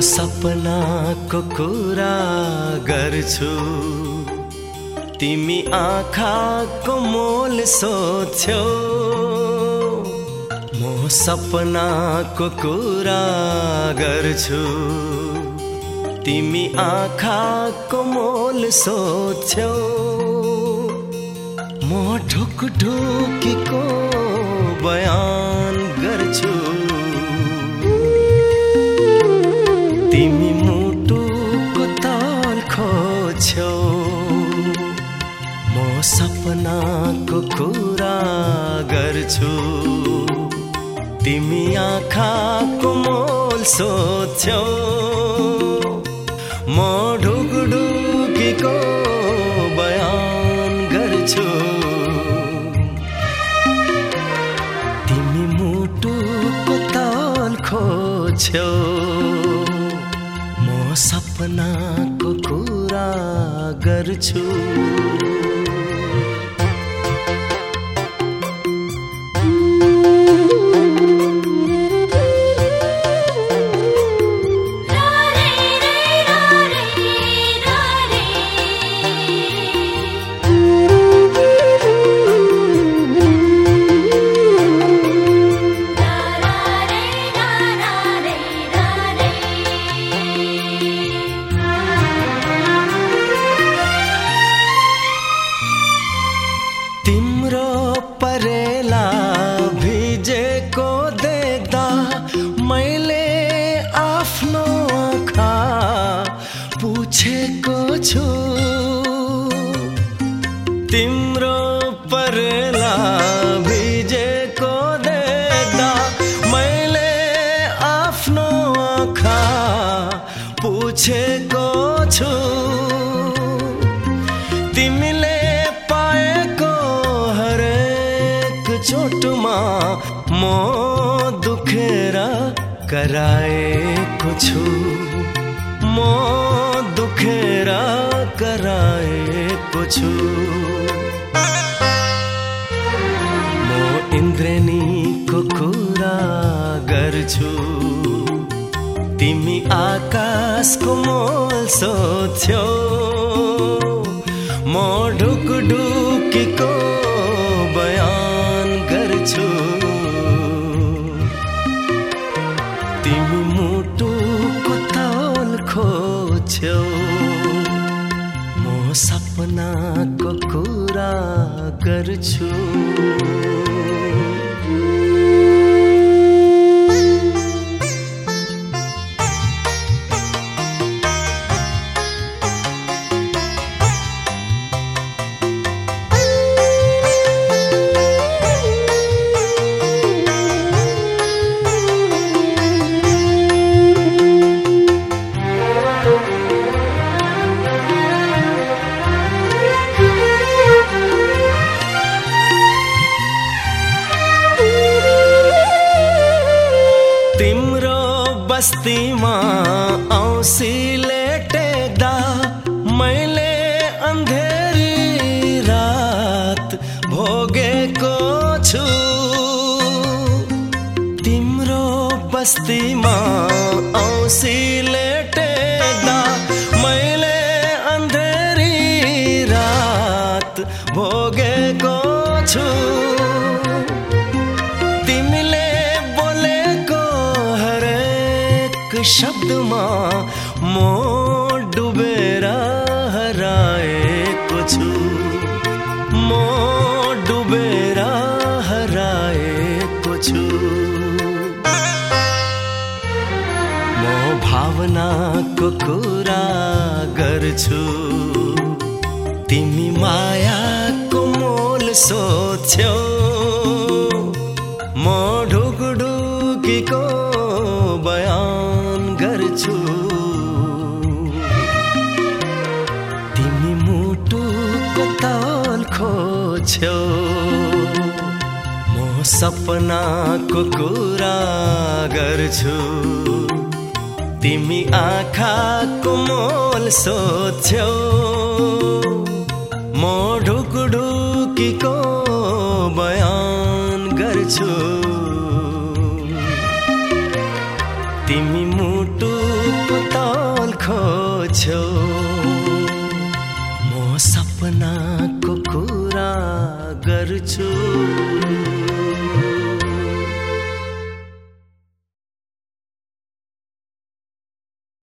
सपनाको कुरा गर्छु। तिमी आँखाको मोल सोध्छौ। म सपनाको कुरा गर्छु। तिमी आँखाको मोल सोध्छौ। म ढुक ढुकीको बयान गर्छु। सपनाको कुरा गर्छु। तिमी आँखाको मोल सोध्छौ म ढुकढुकीको बयान गर्छु। तिमी मुटुको ताल खोज्छौ म सपनाको कुरा गर्छु। आफ्नो आँखा पुछेको छु। तिम्रो परेला भिजेको देख्दा मैले आफ्नो आँखा पुछेको छु। तिमीले पाएको हरेक चोटमा म दुखेर कराएको छु। म दुखेर कराएको छु। म इन्द्रेणीको कुरा गर्छु। तिमी आकाशको मोल सोध्छौ म ढुकढुकीको बयान गर्छु। बस्तीमा औँसीले टेक्दा मैले अन्धेरी रात भोगेको छु। तिम्रो बस्तीमा औँसीले टेक्दा मैले अन्धेरी रात भोगेको छु। हरेक शब्दमा म डुबेर हराएको छु म डुबेर हराएको छु म भावनाको कुरा गर्छु। तिमी मायाको मोल सोध्छौ छेउ म सपनाको कुरा गर्छु। तिमी आँखाको मोल सोध्छौ म ढुकढुकीको बयान गर्छु। तिमी मुटु तल खोज्छौ। म सपनाको गर्छु।